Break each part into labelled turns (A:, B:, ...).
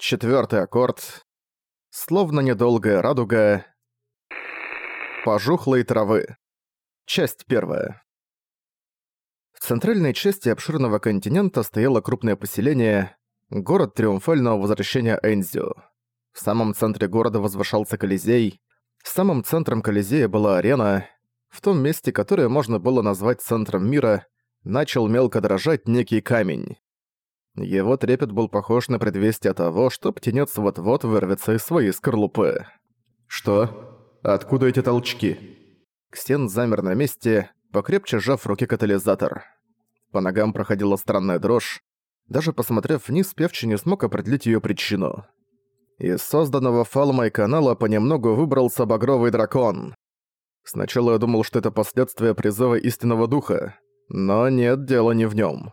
A: Четвертый аккорд. Словно недолгая радуга. Пожухлые травы. Часть первая. В центральной части обширного континента стояло крупное поселение, город триумфального возвращения Энзио. В самом центре города возвышался Колизей. Самым центром Колизея была арена. В том месте, которое можно было назвать центром мира, начал мелко дрожать некий камень. Его трепет был похож на предвестие того, что птенец вот-вот вырвется из своей скорлупы. «Что? Откуда эти толчки?» Ксен замер на месте, покрепче сжав в руке катализатор. По ногам проходила странная дрожь. Даже посмотрев вниз, певчий не смог определить её причину. Из созданного фалмой канала понемногу выбрался багровый дракон. Сначала я думал, что это последствия призыва истинного духа, но нет, дело не в нём.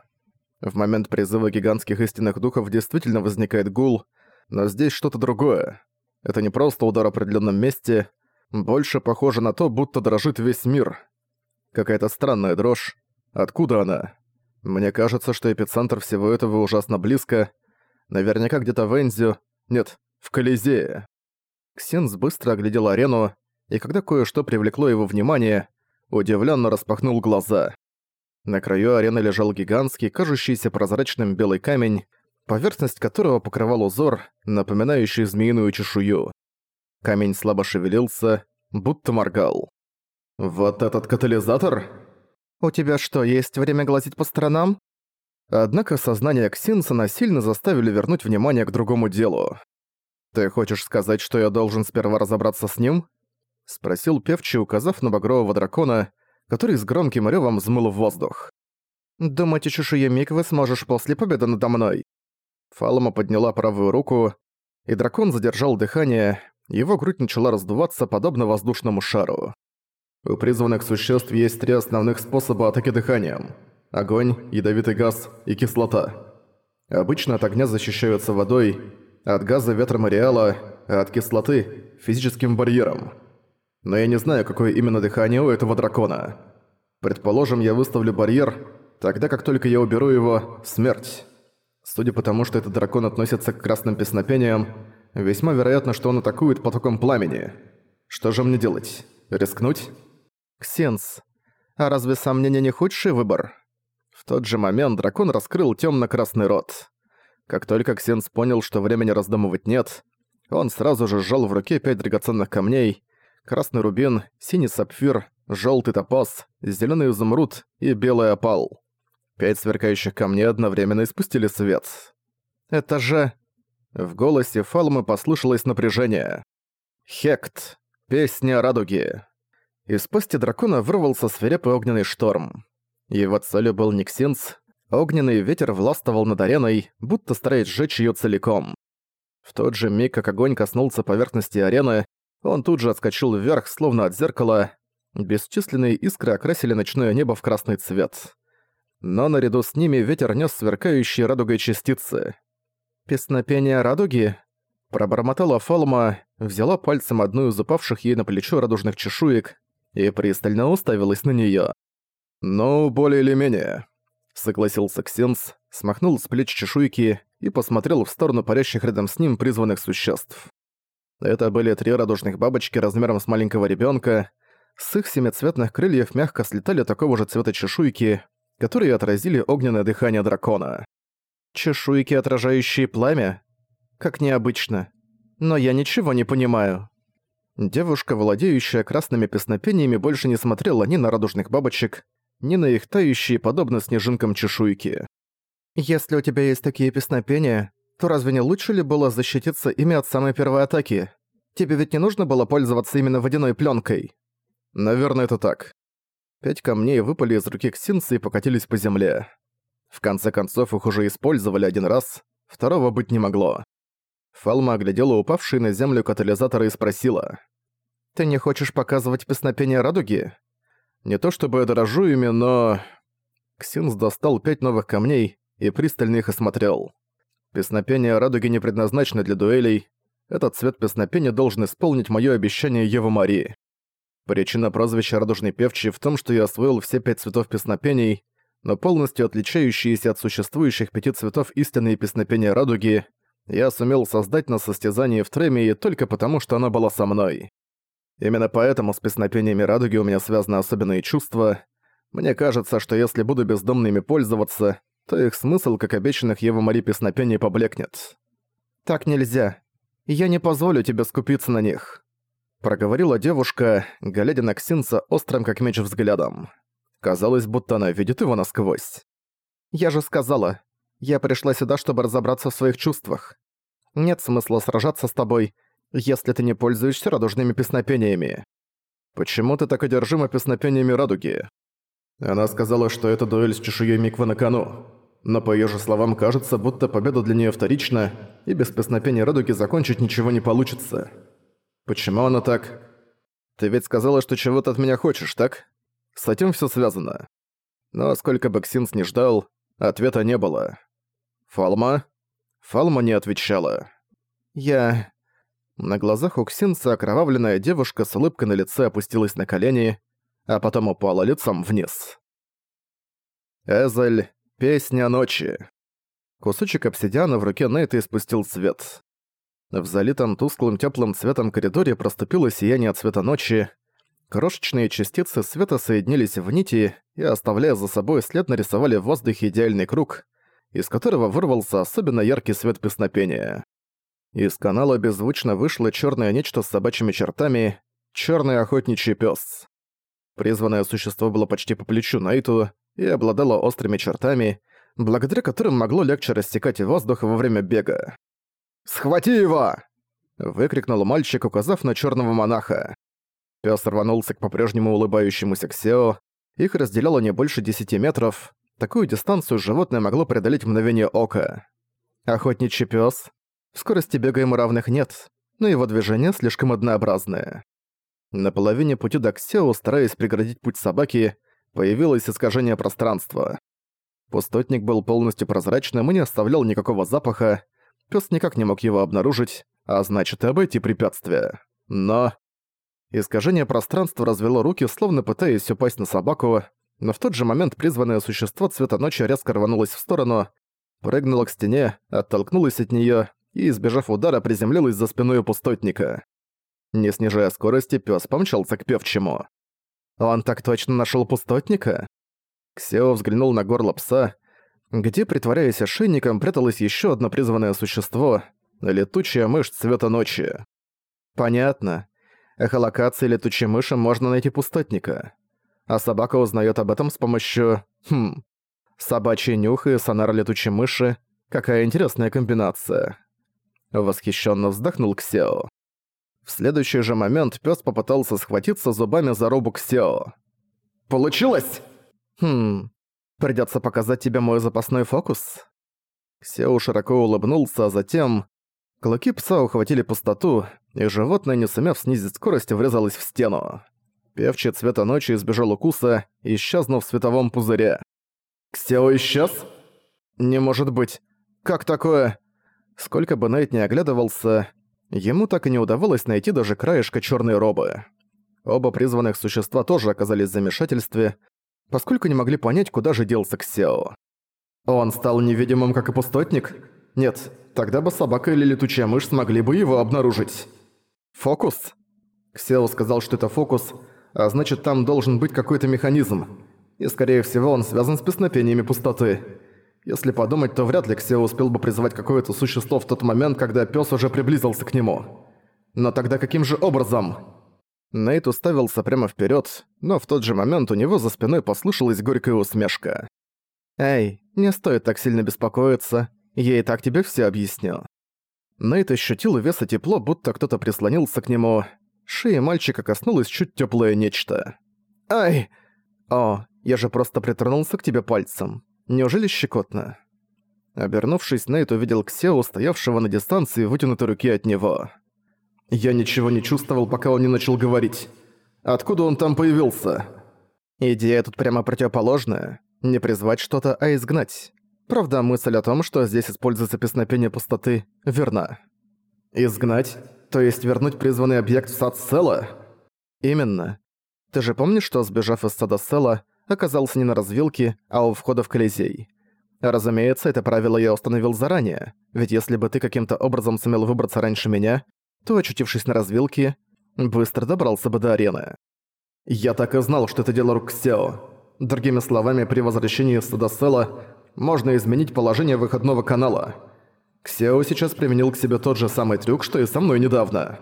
A: В момент призыва гигантских истинных духов действительно возникает гул, но здесь что-то другое. Это не просто удар в определенном месте, больше похоже на то, будто дрожит весь мир. Какая-то странная дрожь. Откуда она? Мне кажется, что эпицентр всего этого ужасно близко. Наверняка где-то в Энзю. Нет, в Колизее. Ксенс быстро оглядел арену, и когда кое-что привлекло его внимание, удивленно распахнул глаза. На краю арены лежал гигантский, кажущийся прозрачным белый камень, поверхность которого покрывал узор, напоминающий змеиную чешую. Камень слабо шевелился, будто моргал. «Вот этот катализатор?» «У тебя что, есть время глазеть по сторонам?» Однако сознание Ксинса насильно заставили вернуть внимание к другому делу. «Ты хочешь сказать, что я должен сперва разобраться с ним?» — спросил певчий, указав на багрового дракона, который с громким рёвом взмыл в воздух. «Думаете, чешуя Миквы сможешь после победы надо мной?» Фалома подняла правую руку, и дракон задержал дыхание, его грудь начала раздуваться, подобно воздушному шару. У призванных существ есть три основных способа атаки дыханием. Огонь, ядовитый газ и кислота. Обычно от огня защищаются водой, от газа ветром ареала, а от кислоты – физическим барьером но я не знаю, какое именно дыхание у этого дракона. Предположим, я выставлю барьер, тогда как только я уберу его, смерть. Судя по тому, что этот дракон относится к красным песнопениям, весьма вероятно, что он атакует потоком пламени. Что же мне делать? Рискнуть? Ксенс, а разве сомнение не худший выбор? В тот же момент дракон раскрыл темно-красный рот. Как только Ксенс понял, что времени раздумывать нет, он сразу же сжал в руке пять драгоценных камней, красный рубин, синий сапфир, желтый топаз, зеленый изумруд и белый опал. Пять сверкающих камней одновременно испустили свет. «Это же...» В голосе Фалмы послышалось напряжение. «Хект. Песня радуги». Из пасти дракона вырвался свирепый огненный шторм. Его целью был Никсинс. Огненный ветер властвовал над ареной, будто стараясь сжечь её целиком. В тот же миг, как огонь коснулся поверхности арены, он тут же отскочил вверх, словно от зеркала. Бесчисленные искры окрасили ночное небо в красный цвет. Но наряду с ними ветер нес сверкающие радугой частицы. «Песнопение радуги?» Пробормотала Фалма, взяла пальцем одну из упавших ей на плечо радужных чешуек и пристально уставилась на неё. «Ну, более или менее», — согласился Ксенс, смахнул с плеч чешуйки и посмотрел в сторону парящих рядом с ним призванных существ. Это были три радужных бабочки размером с маленького ребенка. С их семицветных крыльев мягко слетали такого же цвета чешуйки, которые отразили огненное дыхание дракона. Чешуйки, отражающие пламя? Как необычно. Но я ничего не понимаю. Девушка, владеющая красными песнопениями, больше не смотрела ни на радужных бабочек, ни на их тающие, подобно снежинкам, чешуйки. «Если у тебя есть такие песнопения, то разве не лучше ли было защититься ими от самой первой атаки? Тебе ведь не нужно было пользоваться именно водяной пленкой. Наверное, это так. Пять камней выпали из руки Ксинца и покатились по земле. В конце концов, их уже использовали один раз, второго быть не могло. Фалма оглядела упавшие на землю катализаторы и спросила. «Ты не хочешь показывать песнопение радуги?» «Не то чтобы я дорожу ими, но...» Ксинс достал пять новых камней и пристально их осмотрел. Песнопение радуги не предназначено для дуэлей. Этот цвет песнопения должен исполнить моё обещание Евы Марии. Причина прозвища «Радужный певчий» в том, что я освоил все пять цветов песнопений, но полностью отличающиеся от существующих пяти цветов истинные песнопения радуги, Я сумел создать на состязании в Тремии только потому, что она была со мной. Именно поэтому с песнопениями радуги у меня связаны особенные чувства. Мне кажется, что если буду бездомно ими пользоваться, то их смысл, как обещанных Ева Мари песнопений, поблекнет. «Так нельзя. Я не позволю тебе скупиться на них», — проговорила девушка, глядя на Ксинца острым как меч взглядом. Казалось, будто она видит его насквозь. «Я же сказала, я пришла сюда, чтобы разобраться в своих чувствах. Нет смысла сражаться с тобой, если ты не пользуешься радужными песнопениями. Почему ты так одержима песнопениями радуги? Она сказала, что это дуэль с чешуей Миквы на кону. Но по её же словам кажется, будто победа для неё вторична, и без песнопения радуги закончить ничего не получится. Почему она так? Ты ведь сказала, что чего-то от меня хочешь, так? С этим всё связано. Но сколько бы Ксинс не ждал, ответа не было. Фалма? Фалма не отвечала. Я... На глазах у Ксинца окровавленная девушка с улыбкой на лице опустилась на колени, а потом упала лицом вниз. Эзель. Песня ночи. Кусочек обсидиана в руке Нейта испустил свет. В залитом тусклым теплым цветом коридоре проступило сияние цвета ночи. Крошечные частицы света соединились в нити и, оставляя за собой след, нарисовали в воздухе идеальный круг, из которого вырвался особенно яркий свет песнопения. Из канала беззвучно вышло черное нечто с собачьими чертами, черный охотничий пес. Призванное существо было почти по плечу Найту и обладало острыми чертами, благодаря которым могло легче рассекать воздух во время бега. «Схвати его!» — выкрикнул мальчик, указав на черного монаха. Пес рванулся к по-прежнему улыбающемуся Ксео. Их разделяло не больше десяти метров. Такую дистанцию животное могло преодолеть в мгновение ока. Охотничий пес в скорости бега ему равных нет, но его движения слишком однообразные. На половине пути до Ксео, стараясь преградить путь собаки, появилось искажение пространства. Пустотник был полностью прозрачным и не оставлял никакого запаха, пес никак не мог его обнаружить, а значит и обойти препятствие. Но... Искажение пространства развело руки, словно пытаясь упасть на собаку, но в тот же момент призванное существо цвета ночи резко рванулось в сторону, прыгнуло к стене, оттолкнулось от неё и, избежав удара, приземлилась за спиной пустотника. Не снижая скорости, пес помчался к певчему. «Он так точно нашел пустотника?» Ксео взглянул на горло пса, где, притворяясь ошейником, пряталось еще одно призванное существо — летучая мышь цвета ночи. «Понятно. Эхолокацией летучей мыши можно найти пустотника. А собака узнает об этом с помощью... Хм... Собачий нюх и сонар летучей мыши. Какая интересная комбинация. Восхищенно вздохнул Ксео. В следующий же момент пес попытался схватиться зубами за робу Ксео. «Получилось!» «Хм... Придется показать тебе мой запасной фокус?» Ксео широко улыбнулся, а затем... Клыки пса ухватили пустоту, и животное, не сумев снизить скорость, врезалось в стену. Певчий цвета ночи избежал укуса, исчезнув в световом пузыре. «Ксео исчез?» «Не может быть. Как такое?» Сколько бы Найт не оглядывался, ему так и не удавалось найти даже краешка черной робы. Оба призванных существа тоже оказались в замешательстве, поскольку не могли понять, куда же делся Ксео. Он стал невидимым, как и пустотник? Нет, тогда бы собака или летучая мышь смогли бы его обнаружить. Фокус? Ксео сказал, что это фокус, а значит там должен быть какой-то механизм. И скорее всего он связан с песнопениями пустоты. Если подумать, то вряд ли Ксео успел бы призывать какое-то существо в тот момент, когда пес уже приблизился к нему. Но тогда каким же образом? Нейт уставился прямо вперед, но в тот же момент у него за спиной послышалась горькая усмешка. «Эй, не стоит так сильно беспокоиться, я и так тебе все объясню». Нейт ощутил вес и тепло, будто кто-то прислонился к нему. Шея мальчика коснулось чуть теплое нечто. «Ай!» «О, я же просто притронулся к тебе пальцем. Неужели щекотно? Обернувшись, Нейт увидел Ксео, стоявшего на дистанции вытянутой руки от него. «Я ничего не чувствовал, пока он не начал говорить. Откуда он там появился?» «Идея тут прямо противоположная. Не призвать что-то, а изгнать. Правда, мысль о том, что здесь используется песнопение пустоты, верна. Изгнать? То есть вернуть призванный объект в сад Села? Именно. Ты же помнишь, что, сбежав из сада Села, оказался не на развилке, а у входа в Колизей. Разумеется, это правило я установил заранее, ведь если бы ты каким-то образом сумел выбраться раньше меня, то, очутившись на развилке, быстро добрался бы до арены. Я так и знал, что это дело рук Сео. Другими словами, при возвращении в Судасела можно изменить положение выходного канала. Ксео сейчас применил к себе тот же самый трюк, что и со мной недавно.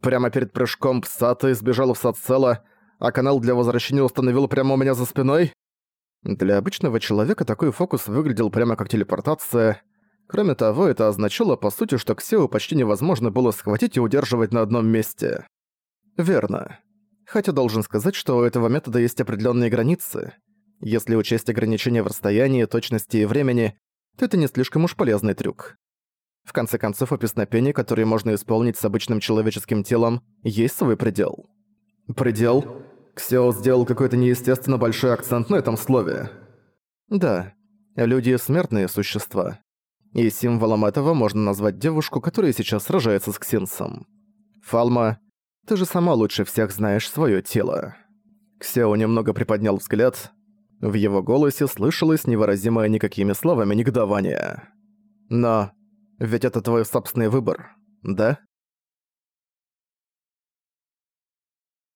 A: Прямо перед прыжком Псата сбежал в Садсела, а канал для возвращения установил прямо у меня за спиной. Для обычного человека такой фокус выглядел прямо как телепортация. Кроме того, это означало по сути, что Ксео почти невозможно было схватить и удерживать на одном месте. Верно. Хотя должен сказать, что у этого метода есть определенные границы. Если учесть ограничения в расстоянии, точности и времени, то это не слишком уж полезный трюк. В конце концов, у песнопений, которые можно исполнить с обычным человеческим телом, есть свой предел. Предел? Ксео сделал какой-то неестественно большой акцент на этом слове. Да, люди — смертные существа. И символом этого можно назвать девушку, которая сейчас сражается с Ксинсом. Фалма, ты же сама лучше всех знаешь своё тело. Ксео немного приподнял взгляд. В его голосе слышалось невыразимое никакими словами негодование. Но ведь это твой собственный выбор, да?